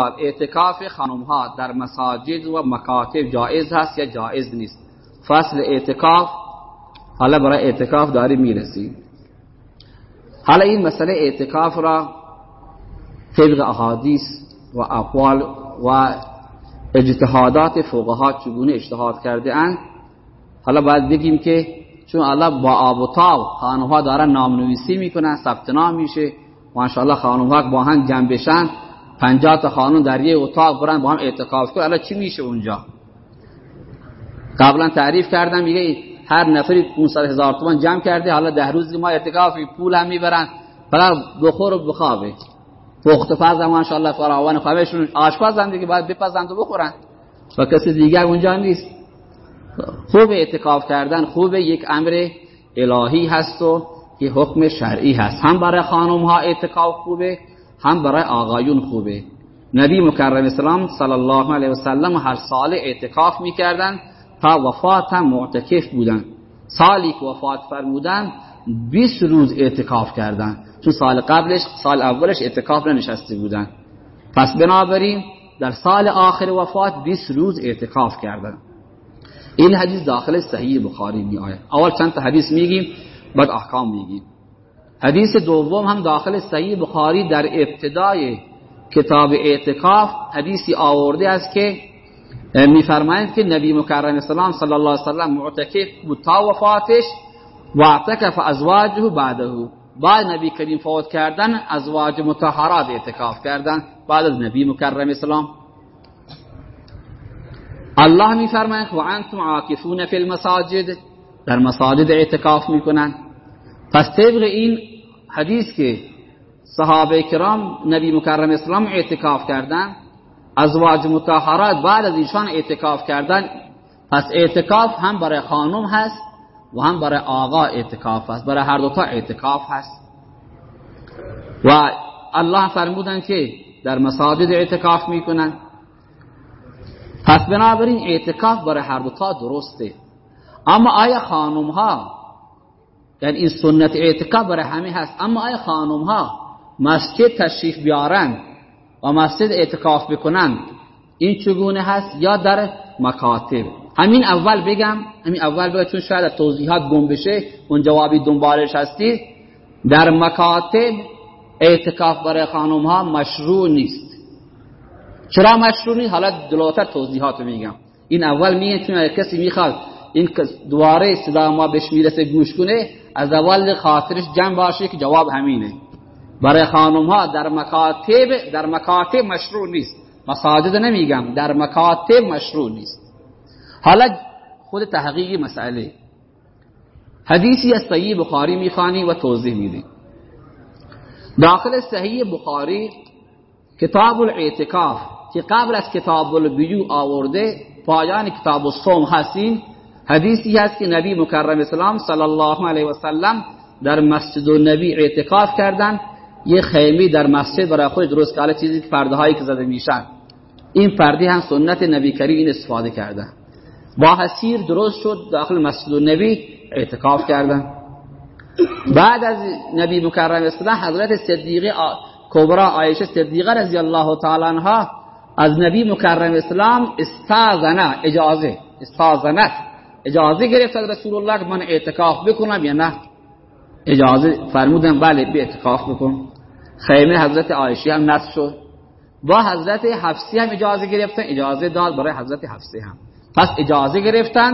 اعتکاف خانم ها در مساجد و مکاتب جایز هست یا جایز نیست؟ فصل اعتکاف حالا برای اعتکاف داری می‌رسیم حالا این مسئله اعتکاف را طبق احادیث و اقوال و اجتهادات فقها چگونه اجتهاد کرده اند؟ حالا باید بگیم که چون الله با آب و تاب خانوها دارن نام نویسی می‌کنن ثبت نام میشه ماشاءالله خانوها با هم جمع بشن 50 تا خانم در یه اتاق برن با هم اعتکاف کنن. الان چی میشه اونجا؟ قبلا تعریف کردم میگه هر نفری 500 هزار تومان جمع کرده حالا ده روز ما اعتکافی پول هم می‌برن. فقط بخور و بخوابه. پخت پز هم ماشاءالله فراوان خوابشون. آشپزن دیگه باید بپزند و بخورن. و کسی دیگر اونجا نیست. خوب اعتکاف کردن خوب یک امر الهی هست و که حکم شرعی هست. هم برای خانم ها اعتکاف خوبه هم برای آقایون خوبه. نبی مکرم اسلام صلی الله علیه و سلم هر سال اعتکاف می‌کردن تا وفات هم معتکف بودن سالی که وفات فرمودن 20 روز اعتکاف کردن چون سال قبلش سال اولش اعتکاف ننشسته بودن پس بنابراین در سال آخر وفات 20 روز اعتکاف کردن این حدیث داخل صحیح بخاری می آید اول چند تا حدیث میگیم بعد احکام میگیم. حدیث دوم هم داخل صحیح بخاری در ابتدای کتاب اعتکاف حدیثی آورده است که میفرمایند که نبی مکرم اسلام صلی الله علیه وسلم معتکف بود تا وفاتش و اعتکف ازواجه بعده. بعد نبی کریم فوت کردن ازواج مطهرات اعتکاف کردن. بعد از نبی مکرم اسلام الله میفرماید و انتم عاکفون فی المساجد. در مساجد اعتکاف می‌کنن. پس طبق این حدیث که صحابه کرام نبی مکرم اسلام اعتکاف کردن ازواج مطهرات بعد از ایشان اعتکاف کردن پس اعتکاف هم برای خانم هست و هم برای آقا اعتکاف هست برای هر دوتا اعتکاف هست. و الله فرمودن که در مساجد اعتکاف می‌کنن. پس بنابراین اعتکاف برای هر دوتا درسته. اما آیا خانم ها یعنی این سنت اعتکاف برای همه هست. اما آیا خانم ها مسجد تشریف بیارن و مسجد اعتکاف بکنن این چگونه هست؟ یا در مکاتب؟ همین اول بگم همین اول بگم چون شاید توضیحات گم بشه اون جوابی دنبالش هستی. در مکاتب اعتکاف برای خانم ها مشروع نیست. چرا مشروع نیست؟ حالا دلوتر توضیحات میگم. این اول میگه چون کسی می‌خواد این دواره صدا ما بهش می‌رسه گوش کنه از اول خاطرش جمع باشه که جواب همینه. برای خانم ها در مکاتب در مکاتب مشروع نیست. مساجد نمیگم. در مکاتب مشروع نیست. حالا خود تحقیق مسئله. حدیثی از صحیح بخاری می‌خوانی و توضیح میدی. داخل صحیح بخاری کتاب الاعتکاف که قبل از کتاب البیو آورده پایان کتاب الصوم هستین. حدیثی هست که نبی مکرم اسلام صلی الله علیه و سلم در مسجد النبی اعتکاف کردن. یه خیمی در مسجد برای خود درست کرده چیزی که پرده هایی که زده میشن. این پرده هم سنت نبی کریم این استفاده کردن با حسیر درست شد داخل مسجد النبی اعتکاف کردن. بعد از نبی مکرم اسلام حضرت صدیقه کبرا عایشه صدیقه رضی الله تعالی عنها از نبی مکرم اسلام استاذنه اجازه استاذنت اجازه گرفت از رسول الله که من اعتکاف بکنم یا نه؟ اجازه فرمودن بله به اعتکاف بکن. خیمه حضرت عایشه هم نصب شد. با حضرت حفصی هم اجازه گرفتن اجازه داد برای حضرت حفصی هم. پس اجازه گرفتن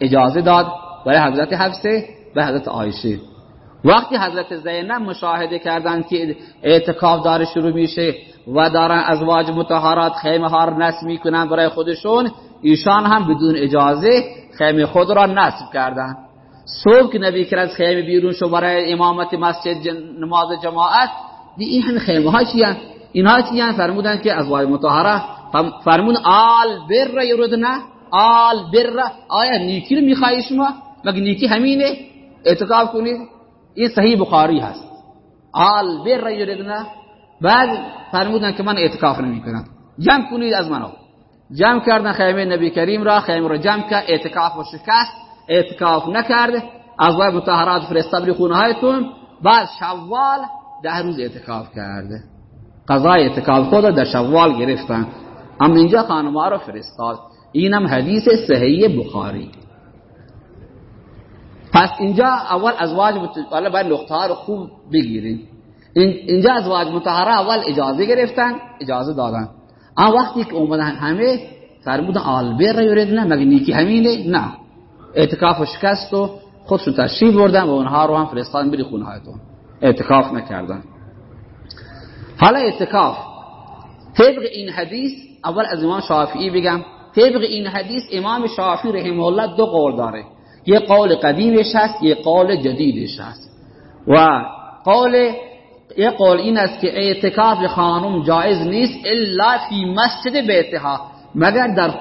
اجازه داد برای حضرت حفصه و حضرت عایشه وقتی حضرت زینب مشاهده کردن که اعتکاف داره شروع میشه و دارن ازواج متحرات خیمه ها نصب می‌کنن برای خودشون ایشان هم بدون اجازه خیمه خود را نصب کردن. صبح که نبی کرد از خیمه بیرون شو برای امامت مسجد نماز جماعت دی این خیمه ها چیان اینها چیان فرمودن که ازواج متحره فرمون آل بر یردنا آل بر. آیا نیکی رو میخوایی شما؟ مگه نیکی همینه؟ اعتکاف کنید؟ این صحیح بخاری هست. آل بر یردنا. بعد فرمودن که من اعتکاف نمی کنم جمع کنید از منو جمع کردن خیمه نبی کریم را خیمه را جمع کرد اعتکاف و شکست اعتکاف نکرد از وای متحرات فرستاد بری خونه هایتون بعد شوال ده روز اعتکاف کرده. قضای اعتکاف خود در شوال گرفتن. اما اینجا خانمها رو فرستاد. اینم حدیث صحیح بخاری. پس اینجا اول ازواج متحره نقطه رو خوب بگیریم. اینجا ازواج متحره اول اجازه گرفتن اجازه دادن. اما وقتی که اومدن همه فرمودن آلبر را یوردن مگه نیکی همینه؟ نه. اعتکاف و شکست و خودشون تشریف بردن و اونها رو هم فرستادن بری خونه هایتون اعتکاف نکردن. حالا اعتکاف. طبق این حدیث اول از امام شافعی بگم طبق این حدیث امام شافعی رحمه الله دو قول داره. یه قول قدیمش هست یه قول جدیدش هست. و قول یه قول این است که اعتکاف خانم جایز نیست الا فی مسجد بیتها. مگر در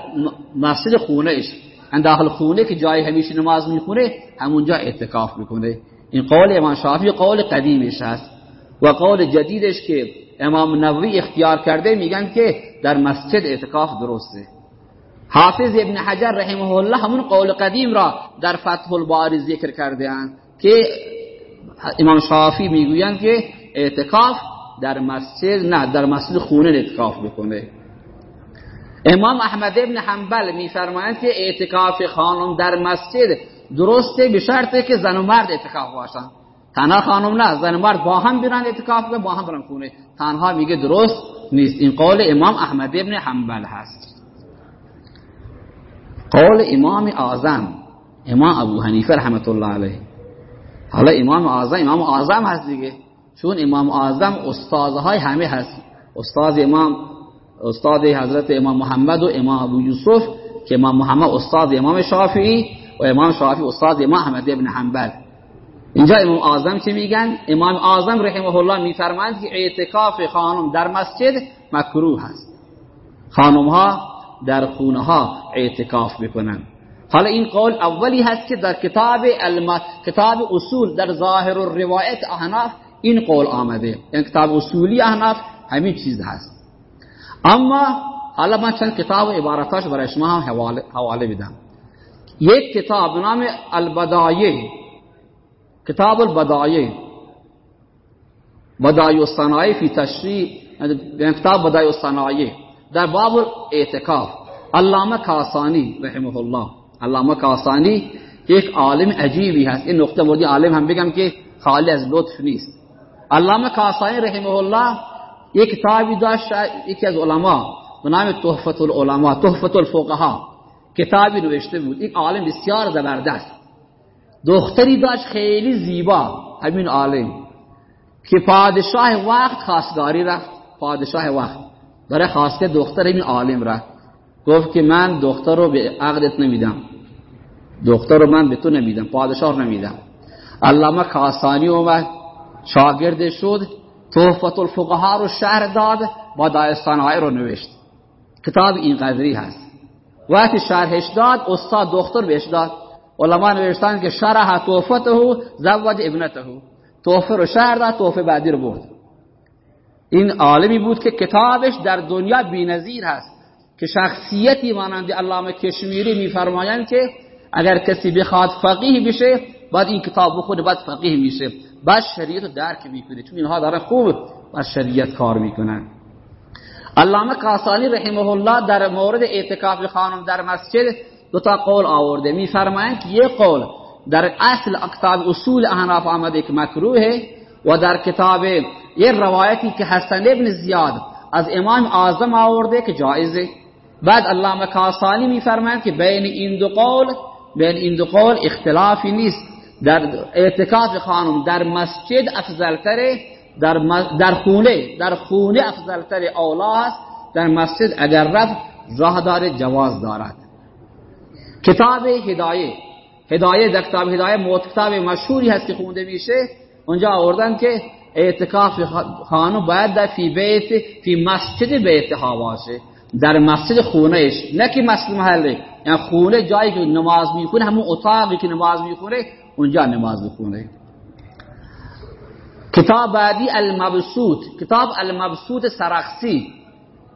مسجد خونهش داخل خونه که جای همیشه نماز می‌خونه همونجا اعتکاف می‌کنه. این قول امام شافعی قول قدیمش هست و قول جدیدش که امام نووی اختیار کرده میگن که در مسجد اعتکاف درسته. حافظ ابن حجر رحمه الله همون قول قدیم را در فتح الباری ذکر کرده اند که امام شافی می‌گویند که اعتکاف در مسجد نه در مسجد خونه اعتکاف بکنه. امام احمد ابن حنبل میفرمایند که اعتکاف خانم در مسجد درسته به شرطی که زن و مرد اعتکاف باشن. تنها خانم نه زن و مرد با هم برن اعتکاف با هم برن خونه. تنها میگه درست نیست. این قول امام احمد ابن حنبل هست. قول امام اعظم امام ابو حنیفه رحمت الله علیه. حالا امام اعظم امام اعظم هست دیگه. چون امام اعظم استادهای همه هست. استاد امام استاد حضرت امام محمد و امام ابو یوسف که امام محمد استاد امام شافعی و امام شافعی استاد امام احمد ابن حنبل. اینجا امام اعظم چه میگن؟ امام اعظم رحمه الله میفرمایند که اعتکاف خانم در مسجد مکروه هست. خانم ها در خونه ها اعتکاف بکنن حالا این قول اولی هست که در کتاب الم... کتاب اصول در ظاهر الروایت احناف این قول آمده. این کتاب اصولی احناف همین چیز هست. اما حالا من چند کتاب و عبارتاش برای شما هم حواله, بدم. یک کتاب نام البدایه. کتاب البدایه. بدایه الصنایع فی تشریع یعنی کتاب بدایه الصنایع. در باب اعتکاف علامه کاسانی رحمه الله. علامه کاسانی یک عالم عجیبی هست. این نقطه بودی عالم هم بگم که خالی از لطف نیست. علامه کاسانی رحمه الله یک کتابی داشت یکی از علما به نام تحفت العلماء تحفت الفقها کتابی نوشته بود. این عالم بسیار زبردست. دختری داشت خیلی زیبا همین عالم که پادشاه وقت خواستگاری رفت. پادشاه وقت. برای خواسته دختر این عالم رفت. گفت که من دختر رو به عقدت نمیدم. دختر رو من به تو نمیدم. پادشاه نمیدم. علامه کاسانی اومد. شاگرد شد تحفت الفقها رو شهر داد با دایستانهای رو نوشت. کتاب این قدری هست. وقتی شرحش داد استاد دختر بهش داد. علما نوشتن که شرح تحفته زوج ابنته. تحفه رو شهر داد تحفه بعدی رو برد. این عالمی بود که کتابش در دنیا بی‌نظیر هست. که شخصیتی مانند علامه کشمیری میفرمایند که اگر کسی بخواد فقیه بشه بعد این کتاب بخونه بعد فقیه میشه. بعد شریعت رو درک می‌کنه چون اینها دارن خوب بر شریعت کار می‌کنن. علامه قاسانی رحمه الله در مورد اعتکاف خانم در مسجد دو تا قول آورده. میفرمایند که یک قول در اصل کتاب اصول احناف آمده که مکروه و در کتاب یه روایتی که حسن ابن زیاد از امام اعظم آورده که جایزه. بعد علامه کاسانی میفرمایند که بین این دو قول بین این دو قول اختلافی نیست. در اعتکاف خانم در مسجد افضلتره در, در خونه در خونه افضلتر اولا است. در مسجد اگر رفت راه داره جواز دارد. کتاب هدایه. هدایه در کتاب هدایه موت کتاب مشهوری هست که خونده میشه. اونجا آوردن که اعتکاف خانم باید در فی بیت فی مسجد بیتها باشه. در مسجد خونهش نه که مسجد محله. یعنی خونه جایی که نماز می‌خونه همون اتاقی که نماز می‌خونه اونجا نماز بخونه. کتاب بعدی المبسوط. کتاب المبسوط سرخسی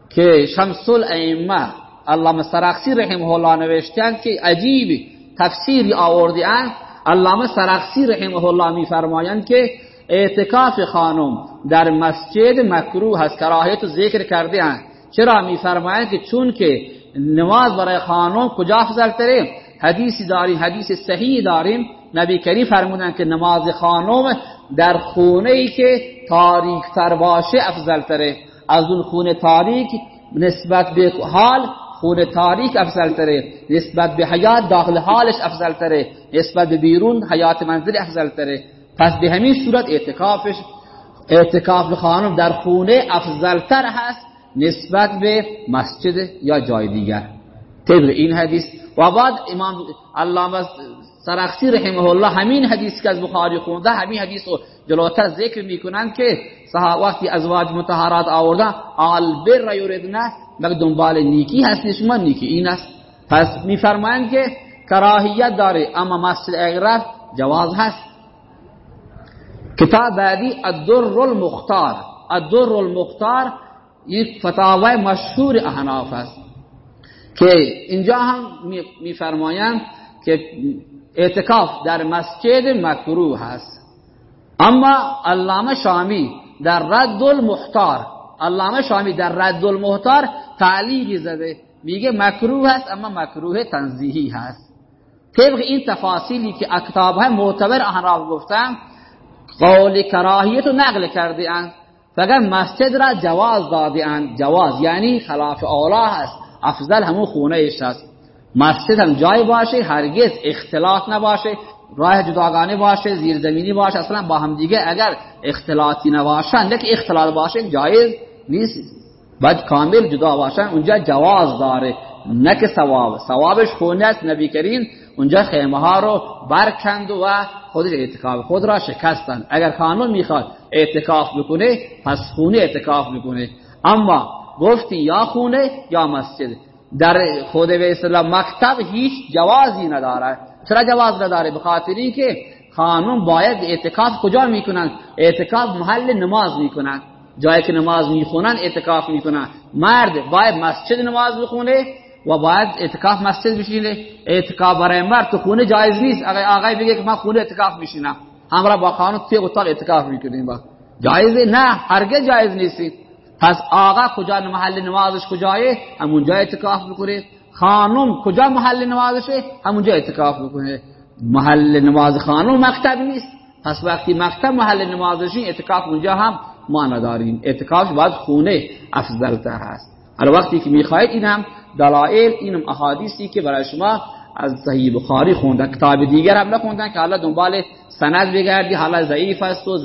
که شمس الائمه علامه سرخسی رحمه الله نوشتن که عجیب تفسیری آوردی ان علامه سرخسی رحمه الله میفرمایند که اعتکاف خانم در مسجد مکروه هست کراهیت رو ذکر کرده اند چرا میفرمایند که چون که نماز برای خانم کجا افضل تره حدیثی داریم حدیث صحیح داریم. نبی کریم فرمودن که نماز خانم در خونه ای که تاریک تر باشه افضل تره از اون خونه تاریک نسبت به حال خونه تاریک افضل تره نسبت به حیات داخل حالش افضل تره نسبت به بیرون حیات منزل افضل تره پس به همین صورت اعتکافش اعتکاف خانم در خونه افضل تر هست نسبت به مسجد یا جای دیگر. طبق این حدیث و بعد امام علامه سرخسی رحمه الله همین حدیث که از بخاری خونده همین حدیث رو جلوتر ذکر می‌کنن که صحابه وقتی ازواج متحرات آوردن البر یریدن مگه دنبال نیکی هستی شما نیکی این است. پس میفرمایند که کراهیت داره اما مسجد اغرب جواز هست. کتاب بعدی الدر المختار. الدر المختار یک فتاوای مشهور احناف است. که اینجا هم میفرمایند که اعتکاف در مسجد مکروه هست. اما علامه شامی در رد المختار علامه شامی در رد المختار تعلیقی زده. میگه مکروه هست اما مکروه تنزیهی هست. طبق این تفاصیلی که اکتاب های معتبر احناف گفتن قول کراهیت رو نقل کرده اند فقط مسجد را جواز داده اند جواز یعنی خلاف اولا هست. افضل همون خونه ایش هست. مسجد هم جای باشه هرگز اختلاط نباشه راه جداگانه باشه زیرزمینی باشه. اصلا با هم دیگه اگر اختلاطی نباشن که اختلاط باشه جایز نیست. باید کامل جدا باشن. اونجا جواز داره. نه که ثواب. ثوابش خونه است. نبی کریم اونجا خیمه ها رو برکند و خودش اعتکاف خود را شکستن. اگر قانون می‌خواد اعتکاف بکنه پس خونه اعتکاف بکنه اما گفتی یا خونه یا مسجد. در خود به اسلام مکتب هیچ جوازی نداره. چرا جواز نداره؟ به خاطری که خانم باید اعتکاف کجا می‌کنن؟ اعتکاف محل نماز می‌کنن. جایی که نماز می‌خونن اعتکاف می‌کنن. مرد باید مسجد نماز بخونه و باید اعتکاف مسجد بشینه. اعتکاف برای مرد تو خونه جایز نیست. اگر آقای بگه که من خونه اعتکاف میشینم. همراه با خانم توی اتاق اعتکاف می‌کنیم. با جایزه؟ نه هرگز جایز نیست. پس آقا کجا محل نمازش کجایه همونجا اعتکاف بکنه خانم کجا محل نمازشه همونجا اعتکاف بکنه محل نماز خانم مکتب نیست. پس وقتی مکتب محل نمازشین اعتکاف اونجا هم ما نداریم. اعتکاف باید خونه افضل تر هست. حالا وقتی که می‌خواید این هم دلائل اینم احادیثی که برای شما از صحیح بخاری خوندن کتاب دیگر هم نخوندن که حالا دنبال سند بگردی حالا ضعیف است و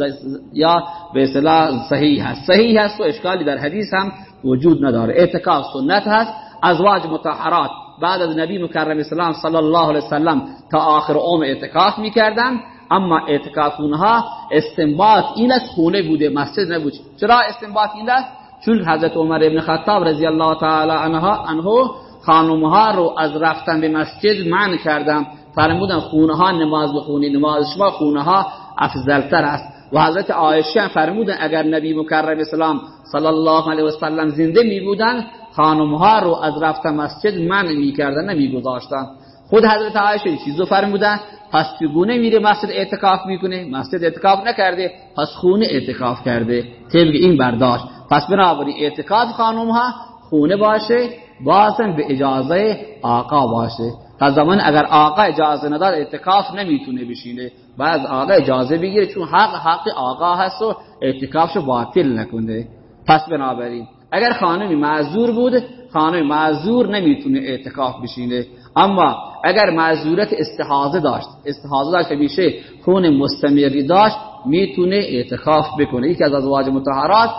یا به اصطلاح صحیح هست. صحیح هست و اشکالی در حدیث هم وجود نداره. اعتکاف سنت هست. ازواج متحرات بعد از نبی مکرم اسلام صلی الله علیه وسلم تا آخر عمر اعتکاف می‌کردن. اما اعتکاف اونها استنباط این از خونه بوده مسجد نبود. چرا استنباط این است؟ چون حضرت عمر ابن خطاب رضی الله تعالی عنها انه خانمها رو از رفتن به مسجد منع کردم. فرمودن خونه ها نماز بخونی نماز شما خونه ها افضلتر است. و حضرت عایشه فرمودن اگر نبی مکرم اسلام صلی الله علیه و سلم زنده می بودن خانمها رو از رفتن مسجد منع می کردن نمی گذاشتن خود حضرت عایشه چیزو فرمودن پس چگونه میره مسجد اعتکاف می‌کنه؟ مسجد اعتکاف نکرده پس خونه اعتکاف کرده. طبق این برداشت. پس بنابراین اعتکاف خانمها خونه باشه بازم به اجازه آقا باشه. تا زمان اگر آقا اجازه نداد اعتکاف نمی‌تونه بشینه. بعد آقا اجازه بگیره چون حق حق آقا هست و اعتکافشو باطل نکنه. پس بنابراین اگر خانمی معذور بود خانم معذور نمی‌تونه اعتکاف بشینه. اما اگر معذورت استحاضه داشت استحاضه داشت میشه خون مستمری داشت می‌تونه اعتکاف بکنه. یکی از ازواج متحرات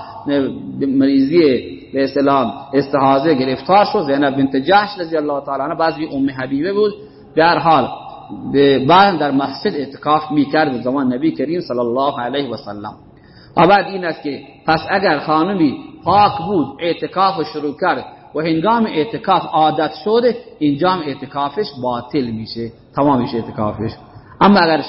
مریضی به اسلام استحاضه گرفتار شد. زینب بنت جحش رضی الله تعالی عنها بعضی ام حبیبه بود. در حال بعد در مسجد اعتکاف می‌کرد زمان نبی کریم صلی الله علیه و سلم. و بعد این است که پس اگر خانمی پاک بود اعتکاف شروع کرد و هنگام اعتکاف عادت شده اینجا اعتکافش باطل میشه تمام میشه اعتکافش. اما اگر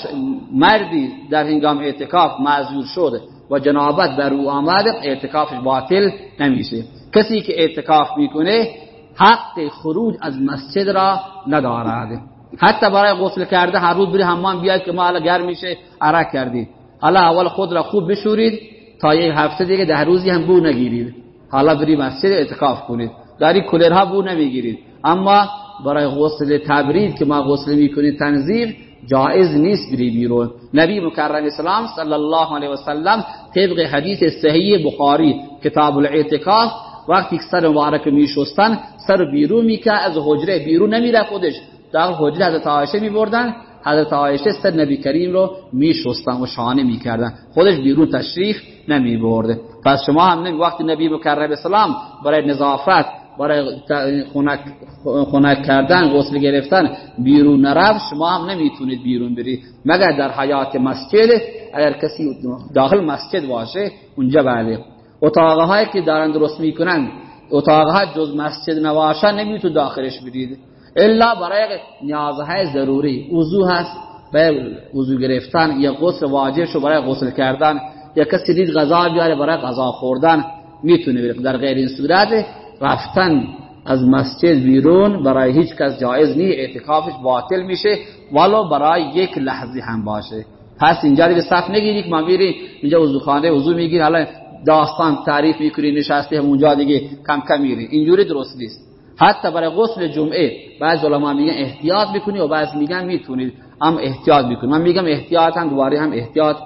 مردی در هنگام اعتکاف معذور شده و جنابت بر او آمده اعتکافش باطل نمیشه کسی که اعتکاف می‌کنه حق خروج از مسجد را ندارد. حتی برای غسل کرده هر روز بری حمام بیاد که ما الان گرم میشه عرق کردی. حالا اول خود را خوب بشورید تا یک هفته دیگه ده روزی هم بو نگیرید. حالا بری مسجد اعتکاف کنید. داری کولرها بو نمی‌گیرید. اما برای غسل تبرید که ما غسل می‌کنید تنظیف جائز نیست بری بیرون نبی مکرم اسلام صلی الله علیه و سلم طبق حدیث صحیح بخاری کتاب الاعتکاف وقتی سر مبارک میشستن سر بیرون می‌کرد از حجره بیرون نمیره خودش. در حجره حضرت عایشه میبردن حضرت عایشه سر نبی کریم رو میشستن و شانه می‌کردن. خودش بیرون تشریف نمیبرده پس شما هم نمی وقتی نبی مکرم اسلام برای نظافت برای خونک, خونک کردن غسل گرفتن بیرون نرفت شما هم نمی‌تونید بیرون برید مگر در حیات مسجد؟ اگر کسی داخل مسجد باشه اونجا بله. اتاقهایی که دارن درست می‌کنن اتاقها جز مسجد نباشه نمیتون داخلش برید الا برای نیازهای ضروری. وضو هست برای وضو گرفتن یا غسل واجب شو برای غسل کردن. یا کسی دید غذا بیاره برای غذا خوردن می‌تونه بره. در غیر این صورت رفتن از مسجد بیرون برای هیچ کس جایز نی اعتکافش باطل میشه ولو برای یک لحظه هم باشه. پس اینجا دیگه صف نگیری که ما میری اینجا وضو خانه وضو می‌گیری حالا داستان تعریف می‌کنی نشستی اونجا دیگه کم کم میری اینجوری درست نیست. حتی برای غسل جمعه بعض علما میگن احتیاط بکنی و بعض میگن می‌تونید هم احتیاط بکنید من میگم احتیاط هم دوباره هم احتیاط.